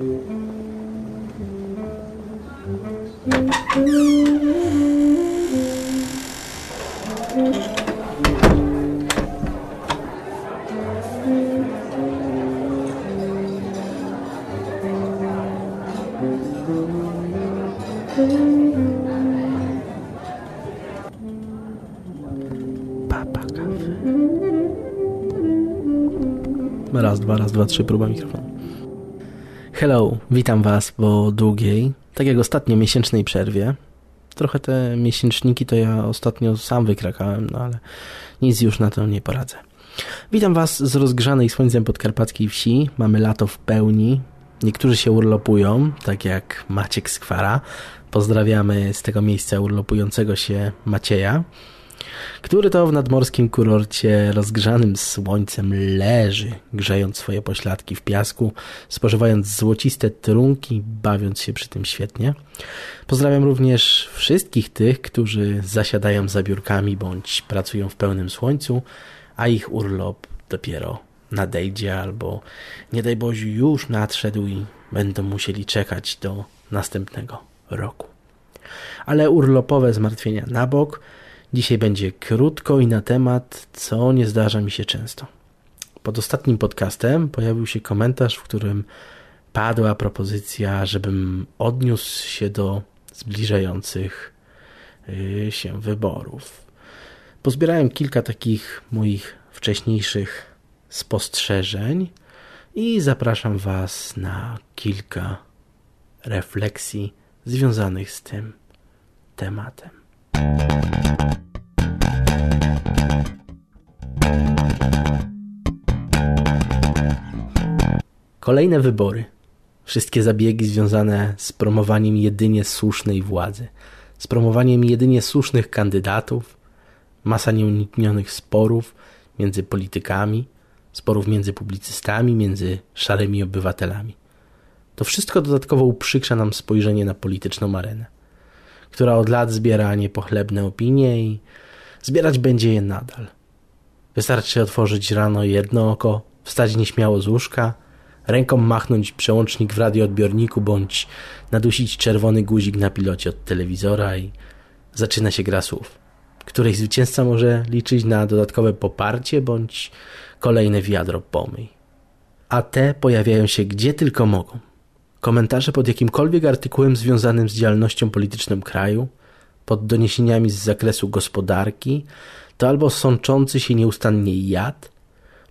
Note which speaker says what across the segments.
Speaker 1: Papa kawy. Raz, dwa, raz, dwa, trzy, próba mikrofonu. Hello, witam Was po długiej, tak jak ostatnio miesięcznej przerwie. Trochę te miesięczniki to ja ostatnio sam wykrakałem, no ale nic już na to nie poradzę. Witam Was z rozgrzanej słońcem podkarpackiej wsi. Mamy lato w pełni. Niektórzy się urlopują, tak jak Maciek Skwara. Pozdrawiamy z tego miejsca urlopującego się Macieja, który to w nadmorskim kurorcie rozgrzanym słońcem leży, grzejąc swoje pośladki w piasku, spożywając złociste trunki, bawiąc się przy tym świetnie. Pozdrawiam również wszystkich tych, którzy zasiadają za biurkami bądź pracują w pełnym słońcu, a ich urlop dopiero nadejdzie albo nie daj Boże już nadszedł i będą musieli czekać do następnego roku. Ale urlopowe zmartwienia na bok. Dzisiaj będzie krótko i na temat, co nie zdarza mi się często. Pod ostatnim podcastem pojawił się komentarz, w którym padła propozycja, żebym odniósł się do zbliżających y, się wyborów. Pozbierałem kilka takich moich wcześniejszych spostrzeżeń i zapraszam Was na kilka refleksji związanych z tym tematem. Kolejne wybory. Wszystkie zabiegi związane z promowaniem jedynie słusznej władzy, z promowaniem jedynie słusznych kandydatów, masa nieuniknionych sporów między politykami, sporów między publicystami, między szarymi obywatelami. To wszystko dodatkowo uprzykrza nam spojrzenie na polityczną arenę, która od lat zbiera niepochlebne opinie i zbierać będzie je nadal. Wystarczy otworzyć rano jedno oko, wstać nieśmiało z łóżka, ręką machnąć przełącznik w radioodbiorniku bądź nadusić czerwony guzik na pilocie od telewizora i zaczyna się gra słów, której zwycięzca może liczyć na dodatkowe poparcie bądź kolejne wiadro pomyj. A te pojawiają się gdzie tylko mogą. Komentarze pod jakimkolwiek artykułem związanym z działalnością polityczną kraju, pod doniesieniami z zakresu gospodarki, to albo sączący się nieustannie jad,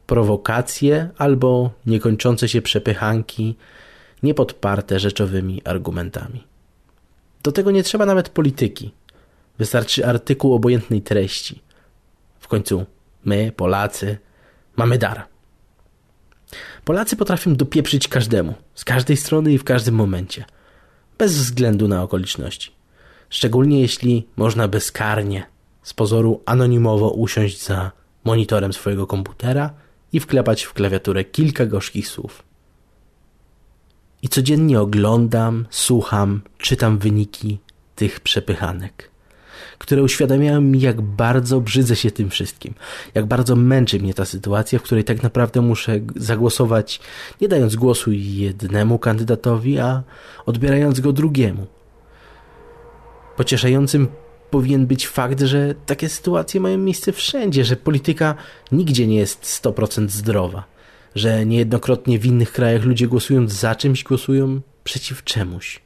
Speaker 1: prowokacje albo niekończące się przepychanki, niepodparte rzeczowymi argumentami. Do tego nie trzeba nawet polityki. Wystarczy artykuł obojętnej treści. W końcu my, Polacy, mamy dar. Polacy potrafią dopieprzyć każdemu, z każdej strony i w każdym momencie, bez względu na okoliczności. Szczególnie jeśli można bezkarnie, z pozoru anonimowo usiąść za monitorem swojego komputera i wklepać w klawiaturę kilka gorzkich słów. I codziennie oglądam, słucham, czytam wyniki tych przepychanek, które uświadamiają mi, jak bardzo brzydzę się tym wszystkim, jak bardzo męczy mnie ta sytuacja, w której tak naprawdę muszę zagłosować, nie dając głosu jednemu kandydatowi, a odbierając go drugiemu. Pocieszającym powinien być fakt, że takie sytuacje mają miejsce wszędzie, że polityka nigdzie nie jest 100% zdrowa, że niejednokrotnie w innych krajach ludzie głosując za czymś głosują przeciw czemuś.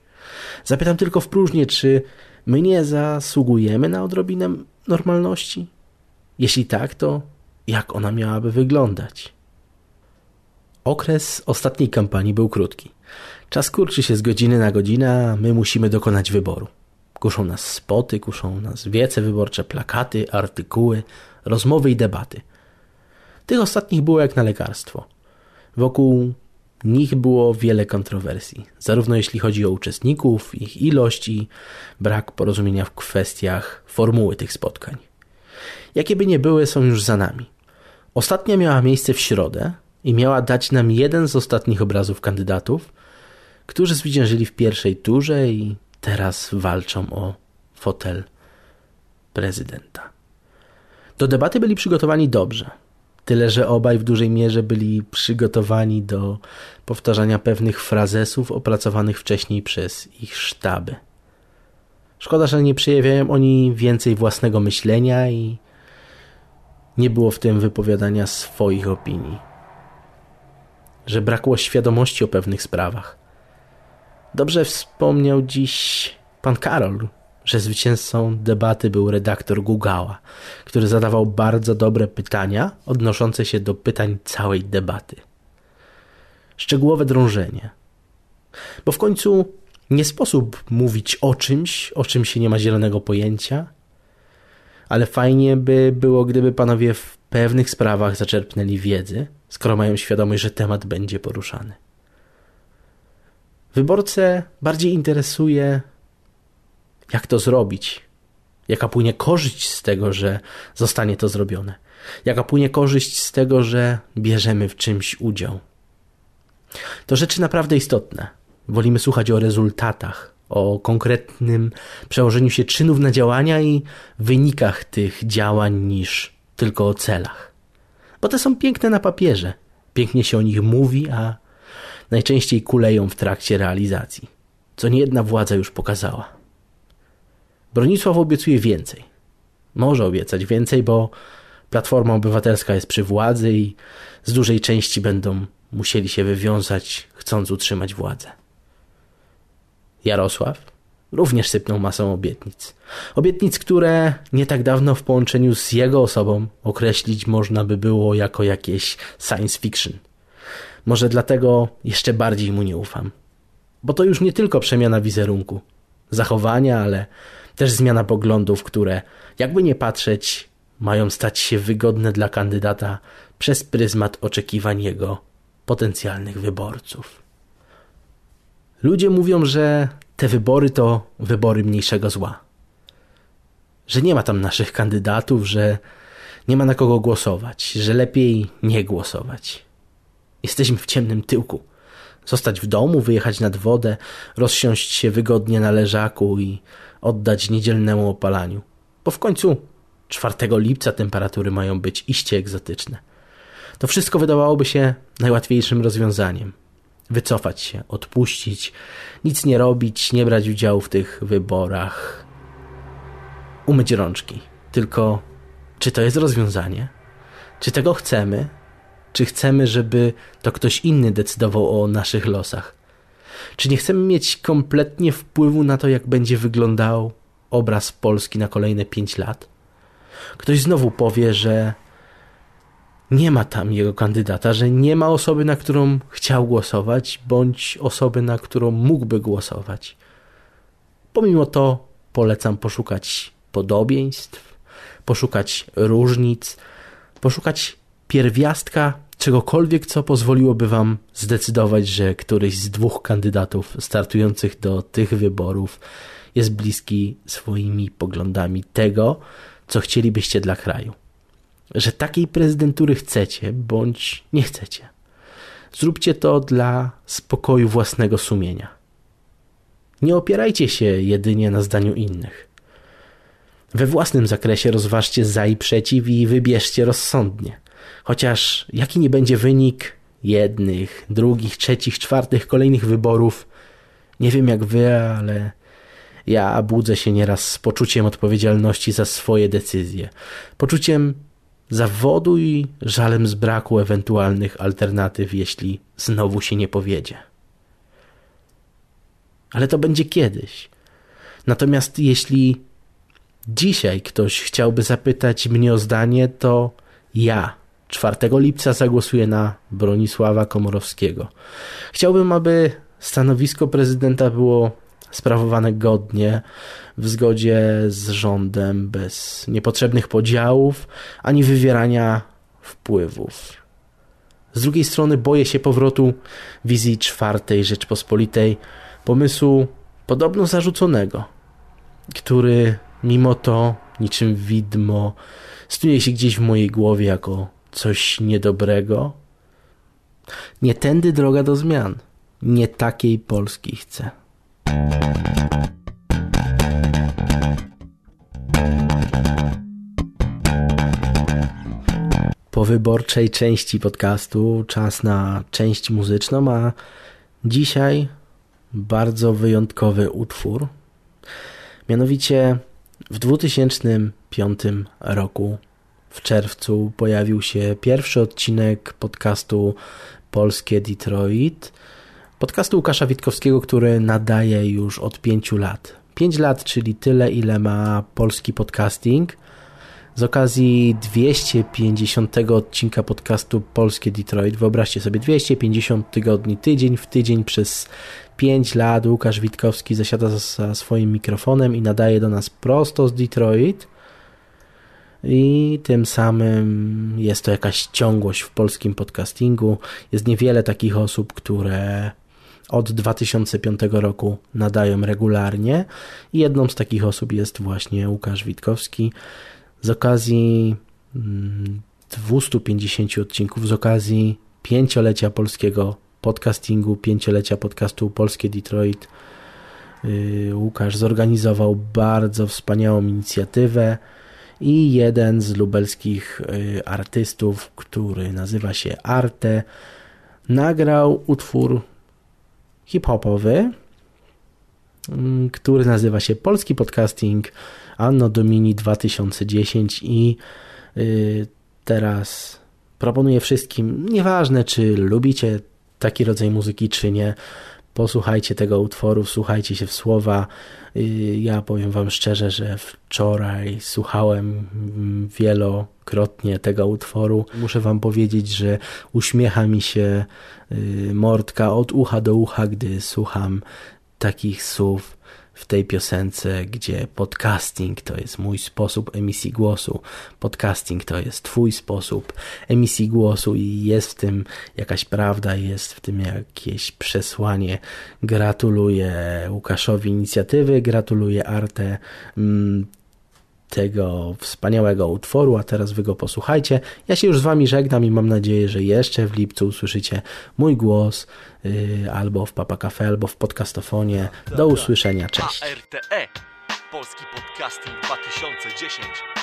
Speaker 1: Zapytam tylko w próżnię, czy my nie zasługujemy na odrobinę normalności? Jeśli tak, to jak ona miałaby wyglądać? Okres ostatniej kampanii był krótki. Czas kurczy się z godziny na godzinę, a my musimy dokonać wyboru. Kuszą nas spoty, kuszą nas wiece wyborcze, plakaty, artykuły, rozmowy i debaty. Tych ostatnich było jak na lekarstwo. Wokół nich było wiele kontrowersji, zarówno jeśli chodzi o uczestników, ich ilość i brak porozumienia w kwestiach formuły tych spotkań. Jakie by nie były, są już za nami. Ostatnia miała miejsce w środę i miała dać nam jeden z ostatnich obrazów kandydatów, którzy zwyciężyli w pierwszej turze i teraz walczą o fotel prezydenta. Do debaty byli przygotowani dobrze. Tyle, że obaj w dużej mierze byli przygotowani do powtarzania pewnych frazesów opracowanych wcześniej przez ich sztaby. Szkoda, że nie przejawiają oni więcej własnego myślenia i nie było w tym wypowiadania swoich opinii. Że brakło świadomości o pewnych sprawach. Dobrze wspomniał dziś pan Karol, że zwycięzcą debaty był redaktor Gugała, który zadawał bardzo dobre pytania odnoszące się do pytań całej debaty. Szczegółowe drążenie. Bo w końcu nie sposób mówić o czymś, o czym się nie ma zielonego pojęcia, ale fajnie by było, gdyby panowie w pewnych sprawach zaczerpnęli wiedzy, skoro mają świadomość, że temat będzie poruszany. Wyborcę bardziej interesuje, jak to zrobić, jaka płynie korzyść z tego, że zostanie to zrobione, jaka płynie korzyść z tego, że bierzemy w czymś udział. To rzeczy naprawdę istotne. Wolimy słuchać o rezultatach, o konkretnym przełożeniu się czynów na działania i wynikach tych działań niż tylko o celach. Bo te są piękne na papierze, pięknie się o nich mówi, a najczęściej kuleją w trakcie realizacji, co niejedna władza już pokazała. Bronisław obiecuje więcej. Może obiecać więcej, bo Platforma Obywatelska jest przy władzy i z dużej części będą musieli się wywiązać, chcąc utrzymać władzę. Jarosław również sypnął masą obietnic. Obietnic, które nie tak dawno w połączeniu z jego osobą określić można by było jako jakieś science fiction. Może dlatego jeszcze bardziej mu nie ufam. Bo to już nie tylko przemiana wizerunku, zachowania, ale też zmiana poglądów, które, jakby nie patrzeć, mają stać się wygodne dla kandydata przez pryzmat oczekiwań jego potencjalnych wyborców. Ludzie mówią, że te wybory to wybory mniejszego zła. Że nie ma tam naszych kandydatów, że nie ma na kogo głosować, że lepiej nie głosować. Jesteśmy w ciemnym tyłku. Zostać w domu, wyjechać nad wodę, rozsiąść się wygodnie na leżaku i oddać niedzielnemu opalaniu. Bo w końcu 4 lipca temperatury mają być iście egzotyczne. To wszystko wydawałoby się najłatwiejszym rozwiązaniem. Wycofać się, odpuścić, nic nie robić, nie brać udziału w tych wyborach. Umyć rączki. Tylko czy to jest rozwiązanie? Czy tego chcemy? Czy chcemy, żeby to ktoś inny decydował o naszych losach? Czy nie chcemy mieć kompletnie wpływu na to, jak będzie wyglądał obraz Polski na kolejne pięć lat? Ktoś znowu powie, że nie ma tam jego kandydata, że nie ma osoby, na którą chciał głosować, bądź osoby, na którą mógłby głosować. Pomimo to polecam poszukać podobieństw, poszukać różnic, poszukać pierwiastka czegokolwiek, co pozwoliłoby Wam zdecydować, że któryś z dwóch kandydatów startujących do tych wyborów jest bliski swoimi poglądami tego, co chcielibyście dla kraju. Że takiej prezydentury chcecie, bądź nie chcecie. Zróbcie to dla spokoju własnego sumienia. Nie opierajcie się jedynie na zdaniu innych. We własnym zakresie rozważcie za i przeciw i wybierzcie rozsądnie. Chociaż jaki nie będzie wynik jednych, drugich, trzecich, czwartych, kolejnych wyborów, nie wiem jak wy, ale ja budzę się nieraz z poczuciem odpowiedzialności za swoje decyzje, poczuciem zawodu i żalem z braku ewentualnych alternatyw, jeśli znowu się nie powiedzie. Ale to będzie kiedyś. Natomiast jeśli dzisiaj ktoś chciałby zapytać mnie o zdanie, to ja 4 lipca zagłosuję na Bronisława Komorowskiego. Chciałbym, aby stanowisko prezydenta było sprawowane godnie, w zgodzie z rządem, bez niepotrzebnych podziałów ani wywierania wpływów. Z drugiej strony boję się powrotu wizji czwartej Rzeczpospolitej, pomysłu podobno zarzuconego, który mimo to niczym widmo stuje się gdzieś w mojej głowie jako coś niedobrego. Nie tędy droga do zmian. Nie takiej Polski chcę. po wyborczej części podcastu, czas na część muzyczną, a dzisiaj bardzo wyjątkowy utwór. Mianowicie w 2005 roku w czerwcu pojawił się pierwszy odcinek podcastu Polskie Detroit. Podcastu Łukasza Witkowskiego, który nadaje już od pięciu lat. Pięć lat, czyli tyle, ile ma polski podcasting. Z okazji 250 odcinka podcastu Polskie Detroit, wyobraźcie sobie 250 tygodni, tydzień w tydzień przez 5 lat Łukasz Witkowski zasiada za swoim mikrofonem i nadaje do nas prosto z Detroit i tym samym jest to jakaś ciągłość w polskim podcastingu. Jest niewiele takich osób, które od 2005 roku nadają regularnie i jedną z takich osób jest właśnie Łukasz Witkowski. Z okazji 250 mm, odcinków, z okazji pięciolecia polskiego podcastingu, pięciolecia podcastu Polskie Detroit, y, Łukasz zorganizował bardzo wspaniałą inicjatywę i jeden z lubelskich y, artystów, który nazywa się Arte, nagrał utwór hip-hopowy, mm, który nazywa się Polski Podcasting Anno Domini 2010 i y, teraz proponuję wszystkim, nieważne czy lubicie taki rodzaj muzyki czy nie, posłuchajcie tego utworu, słuchajcie się w słowa. Y, ja powiem Wam szczerze, że wczoraj słuchałem wielokrotnie tego utworu. Muszę Wam powiedzieć, że uśmiecha mi się y, mordka od ucha do ucha, gdy słucham takich słów w tej piosence, gdzie podcasting to jest mój sposób emisji głosu, podcasting to jest Twój sposób emisji głosu i jest w tym jakaś prawda, jest w tym jakieś przesłanie. Gratuluję Łukaszowi inicjatywy, gratuluję Arte. Mm, tego wspaniałego utworu, a teraz wy go posłuchajcie. Ja się już z wami żegnam i mam nadzieję, że jeszcze w lipcu usłyszycie mój głos yy, albo w Papa Cafe, albo w podcastofonie. Do usłyszenia, cześć. ARTE, Polski Podcasting 2010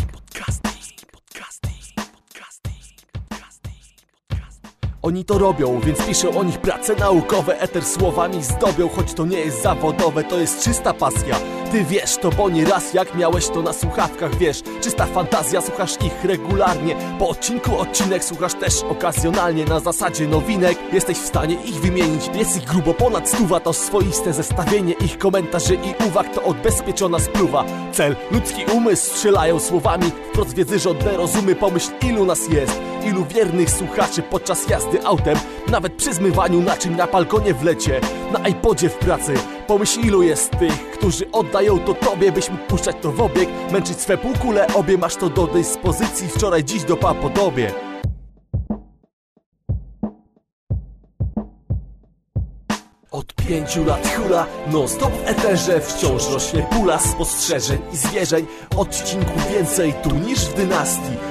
Speaker 2: Oni to robią, więc piszę o nich prace naukowe. Eter słowami zdobią, choć to nie jest zawodowe To jest czysta pasja. Ty wiesz to, bo nie raz jak miałeś to na słuchawkach Wiesz, czysta fantazja, słuchasz ich regularnie. Po odcinku odcinek słuchasz też okazjonalnie. Na zasadzie nowinek jesteś w stanie ich wymienić. Jest ich grubo ponad stuwa, to swoiste zestawienie Ich komentarzy i uwag. To odbezpieczona spluwa. Cel, ludzki umysł strzelają słowami. Wprost wiedzy żądne rozumy, pomyśl ilu nas jest Ilu wiernych słuchaczy podczas jazdy autem Nawet przy zmywaniu naczyń na balkonie w lecie Na iPodzie w pracy. Pomyśl ilu jest tych, którzy oddają to tobie Byś mógł puszczać to w obieg Męczyć swe półkule obie. Masz to do dyspozycji Wczoraj, dziś do podobie Od pięciu lat hula, no stop w eterze Wciąż rośnie pula spostrzeżeń i zwierzeń. Odcinków więcej tu niż w dynastii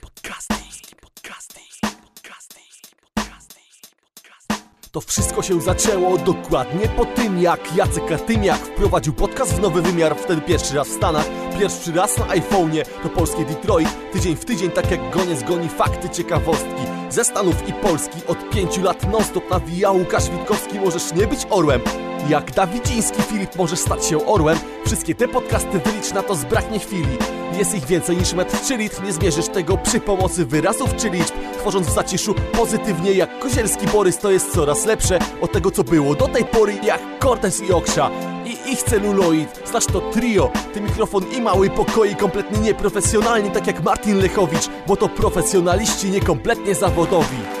Speaker 2: To wszystko się zaczęło dokładnie po tym, jak Jacek Kartymiak wprowadził podcast w nowy wymiar, wtedy pierwszy raz w Stanach, pierwszy raz na iPhone'ie, to polskie Detroit, tydzień w tydzień, tak jak goniec goni fakty, ciekawostki. Ze Stanów i Polski od pięciu lat non-stop nawija. Łukasz Witkowski, możesz nie być orłem. Jak Dawidziński Filip możesz stać się orłem, wszystkie te podcasty wylicz na to zbraknie chwili. Jest ich więcej niż metr czy litr, nie zmierzysz tego przy pomocy wyrazów czy liczb. Tworząc w zaciszu pozytywnie jak Kozielski Borys to jest coraz lepsze. Od tego co było do tej pory jak Cortez i Oksza i ich celuloid Znasz to trio, ty mikrofon i mały pokoi. Kompletnie nieprofesjonalnie tak jak Martin Lechowicz Bo to profesjonaliści niekompletnie zawodowi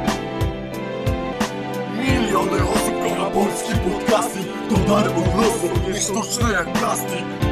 Speaker 3: Podcasting To darmo losu, nie sztuczne jak plastik